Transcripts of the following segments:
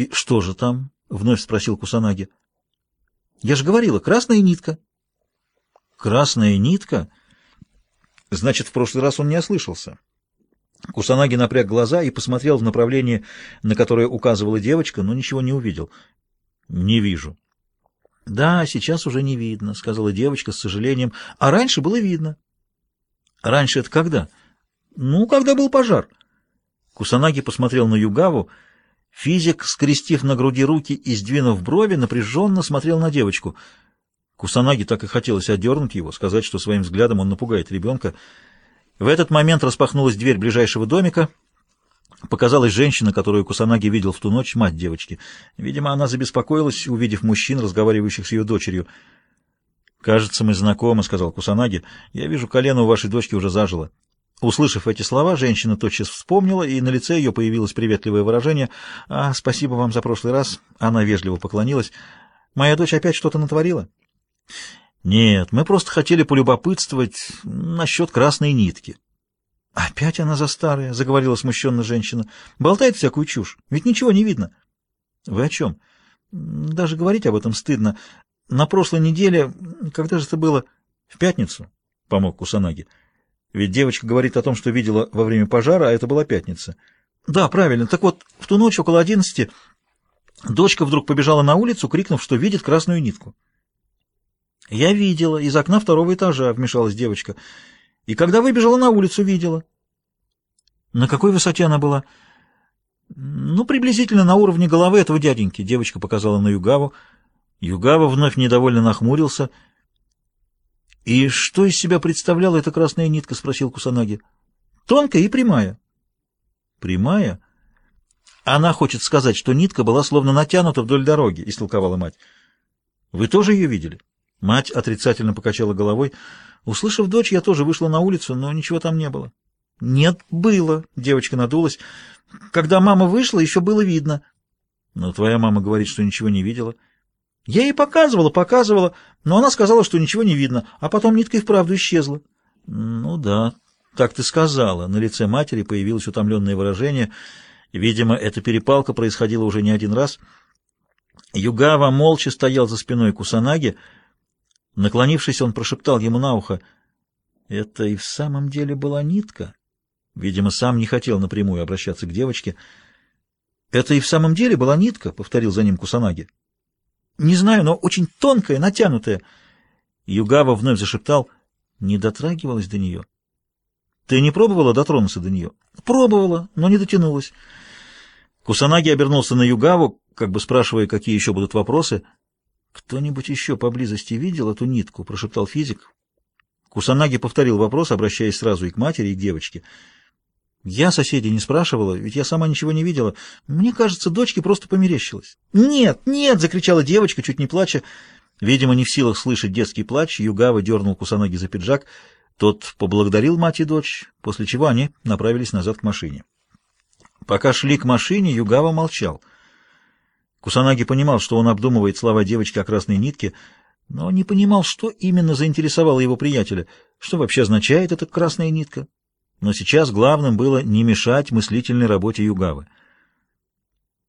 И что же там? — вновь спросил Кусанаги. — Я же говорила, красная нитка. — Красная нитка? Значит, в прошлый раз он не ослышался. Кусанаги напряг глаза и посмотрел в направлении, на которое указывала девочка, но ничего не увидел. — Не вижу. — Да, сейчас уже не видно, — сказала девочка с сожалением. — А раньше было видно. — Раньше это когда? — Ну, когда был пожар. Кусанаги посмотрел на Югаву. Физик, скрестив на груди руки и сдвинув брови, напряженно смотрел на девочку. Кусанаги так и хотелось отдернуть его, сказать, что своим взглядом он напугает ребенка. В этот момент распахнулась дверь ближайшего домика. Показалась женщина, которую Кусанаги видел в ту ночь, мать девочки. Видимо, она забеспокоилась, увидев мужчин, разговаривающих с ее дочерью. «Кажется, мы знакомы», — сказал Кусанаги. «Я вижу, колено у вашей дочки уже зажило». Услышав эти слова, женщина тотчас вспомнила, и на лице ее появилось приветливое выражение. «А, спасибо вам за прошлый раз». Она вежливо поклонилась. «Моя дочь опять что-то натворила?» «Нет, мы просто хотели полюбопытствовать насчет красной нитки». «Опять она за старая», — заговорила смущенно женщина. «Болтает всякую чушь, ведь ничего не видно». «Вы о чем?» «Даже говорить об этом стыдно. На прошлой неделе, когда же это было?» «В пятницу», — помог Кусанаги. Ведь девочка говорит о том, что видела во время пожара, а это была пятница. Да, правильно. Так вот, в ту ночь около одиннадцати дочка вдруг побежала на улицу, крикнув, что видит красную нитку. Я видела, из окна второго этажа вмешалась девочка. И когда выбежала на улицу, видела. На какой высоте она была? Ну, приблизительно на уровне головы этого дяденьки, девочка показала на Югаву. Югава вновь недовольно нахмурился — «И что из себя представляла эта красная нитка?» — спросил Кусанаги. «Тонкая и прямая». «Прямая?» «Она хочет сказать, что нитка была словно натянута вдоль дороги», — истолковала мать. «Вы тоже ее видели?» Мать отрицательно покачала головой. Услышав дочь, я тоже вышла на улицу, но ничего там не было. «Нет, было», — девочка надулась. «Когда мама вышла, еще было видно». «Но твоя мама говорит, что ничего не видела». Я ей показывала, показывала, но она сказала, что ничего не видно, а потом нитка и вправду исчезла. Ну да, так ты сказала. На лице матери появилось утомленное выражение. Видимо, эта перепалка происходила уже не один раз. Югава молча стоял за спиной Кусанаги. Наклонившись, он прошептал ему на ухо. Это и в самом деле была нитка. Видимо, сам не хотел напрямую обращаться к девочке. «Это и в самом деле была нитка», — повторил за ним Кусанаги. Не знаю, но очень тонкая, натянутая. Югава вновь зашептал. Не дотрагивалась до нее. Ты не пробовала дотронуться до нее? Пробовала, но не дотянулась. Кусанаги обернулся на Югаву, как бы спрашивая, какие еще будут вопросы. «Кто-нибудь еще поблизости видел эту нитку?» — прошептал физик. Кусанаги повторил вопрос, обращаясь сразу и к матери, и к девочке. Я соседей не спрашивала, ведь я сама ничего не видела. Мне кажется, дочке просто померещилось. «Нет, нет!» — закричала девочка, чуть не плача. Видимо, не в силах слышать детский плач, Югава дернул Кусаноги за пиджак. Тот поблагодарил мать и дочь, после чего они направились назад к машине. Пока шли к машине, Югава молчал. Кусанаги понимал, что он обдумывает слова девочки о красной нитке, но не понимал, что именно заинтересовало его приятеля, что вообще означает эта красная нитка. Но сейчас главным было не мешать мыслительной работе Югавы.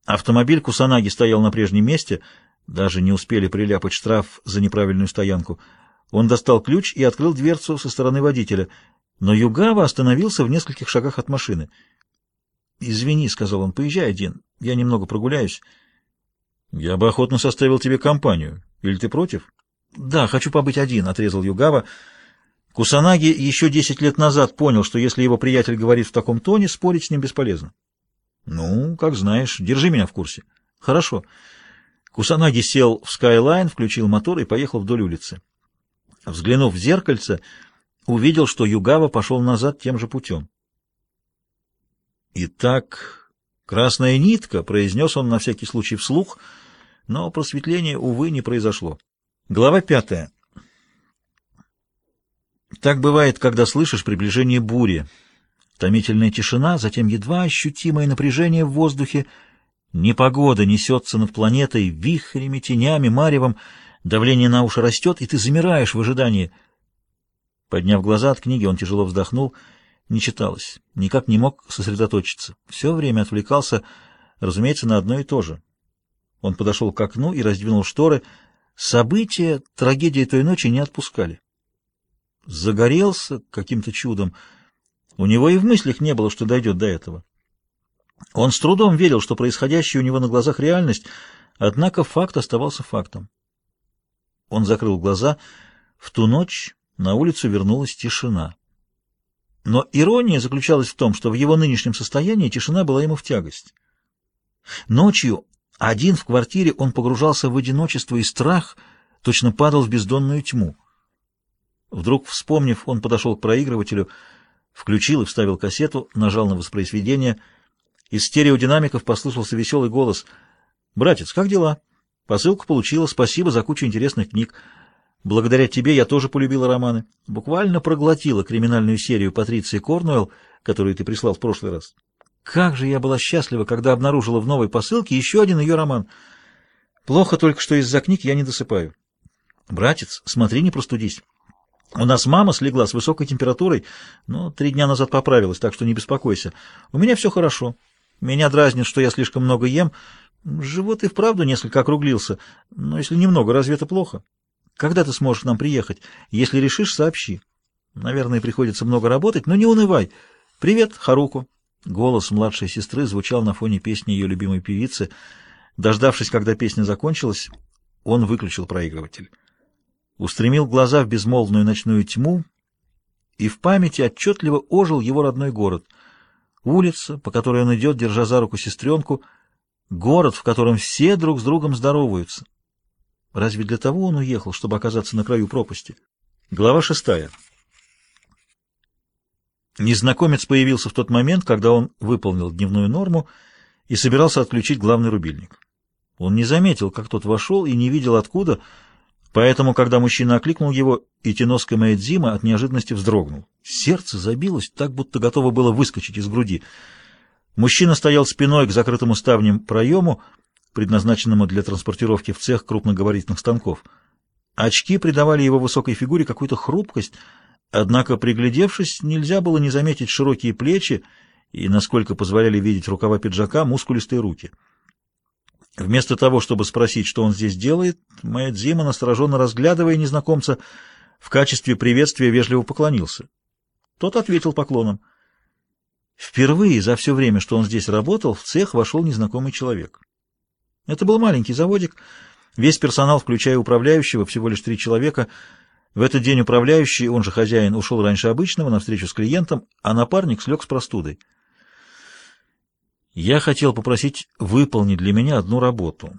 Автомобиль Кусанаги стоял на прежнем месте, даже не успели приляпать штраф за неправильную стоянку. Он достал ключ и открыл дверцу со стороны водителя, но Югава остановился в нескольких шагах от машины. «Извини», — сказал он, — «поезжай один, я немного прогуляюсь». «Я бы охотно составил тебе компанию. Или ты против?» «Да, хочу побыть один», — отрезал Югава. Кусанаги еще десять лет назад понял, что если его приятель говорит в таком тоне, спорить с ним бесполезно. «Ну, как знаешь, держи меня в курсе». «Хорошо». Кусанаги сел в Skyline, включил мотор и поехал вдоль улицы. Взглянув в зеркальце, увидел, что Югава пошел назад тем же путем. «Итак, красная нитка», — произнес он на всякий случай вслух, но просветление, увы, не произошло. Глава пятая. Так бывает, когда слышишь приближение бури. Томительная тишина, затем едва ощутимое напряжение в воздухе. Непогода несется над планетой вихрями, тенями, маревом. Давление на уши растет, и ты замираешь в ожидании. Подняв глаза от книги, он тяжело вздохнул. Не читалось. Никак не мог сосредоточиться. Все время отвлекался, разумеется, на одно и то же. Он подошел к окну и раздвинул шторы. События, трагедии той ночи не отпускали. Загорелся каким-то чудом. У него и в мыслях не было, что дойдет до этого. Он с трудом верил, что происходящее у него на глазах реальность, однако факт оставался фактом. Он закрыл глаза. В ту ночь на улицу вернулась тишина. Но ирония заключалась в том, что в его нынешнем состоянии тишина была ему в тягость. Ночью, один в квартире, он погружался в одиночество и страх, точно падал в бездонную тьму. Вдруг, вспомнив, он подошел к проигрывателю, включил и вставил кассету, нажал на воспроизведение. Из стереодинамиков послышался веселый голос. «Братец, как дела? Посылку получила, спасибо за кучу интересных книг. Благодаря тебе я тоже полюбила романы. Буквально проглотила криминальную серию Патриции Корнуэлл, которую ты прислал в прошлый раз. Как же я была счастлива, когда обнаружила в новой посылке еще один ее роман. Плохо только, что из-за книг я не досыпаю. Братец, смотри, не простудись. У нас мама слегла с высокой температурой, но три дня назад поправилась, так что не беспокойся. У меня все хорошо. Меня дразнит, что я слишком много ем. Живот и вправду несколько округлился, но если немного, разве это плохо? Когда ты сможешь к нам приехать? Если решишь, сообщи. Наверное, приходится много работать, но не унывай. Привет, Харуку. Голос младшей сестры звучал на фоне песни ее любимой певицы. Дождавшись, когда песня закончилась, он выключил проигрыватель. Устремил глаза в безмолвную ночную тьму, и в памяти отчетливо ожил его родной город. Улица, по которой он идет, держа за руку сестренку, город, в котором все друг с другом здороваются. Разве для того он уехал, чтобы оказаться на краю пропасти? Глава шестая. Незнакомец появился в тот момент, когда он выполнил дневную норму и собирался отключить главный рубильник. Он не заметил, как тот вошел, и не видел откуда, поэтому, когда мужчина окликнул его, Итиноска Маэдзима от неожиданности вздрогнул. Сердце забилось, так будто готово было выскочить из груди. Мужчина стоял спиной к закрытому ставнем проему, предназначенному для транспортировки в цех крупногабаритных станков. Очки придавали его высокой фигуре какую-то хрупкость, однако, приглядевшись, нельзя было не заметить широкие плечи и, насколько позволяли видеть рукава пиджака, мускулистые руки. Вместо того, чтобы спросить, что он здесь делает, Мэйдзима, настороженно разглядывая незнакомца, в качестве приветствия вежливо поклонился. Тот ответил поклоном. Впервые за все время, что он здесь работал, в цех вошел незнакомый человек. Это был маленький заводик. Весь персонал, включая управляющего, всего лишь три человека. В этот день управляющий, он же хозяин, ушел раньше обычного на встречу с клиентом, а напарник слег с простудой. Я хотел попросить выполнить для меня одну работу.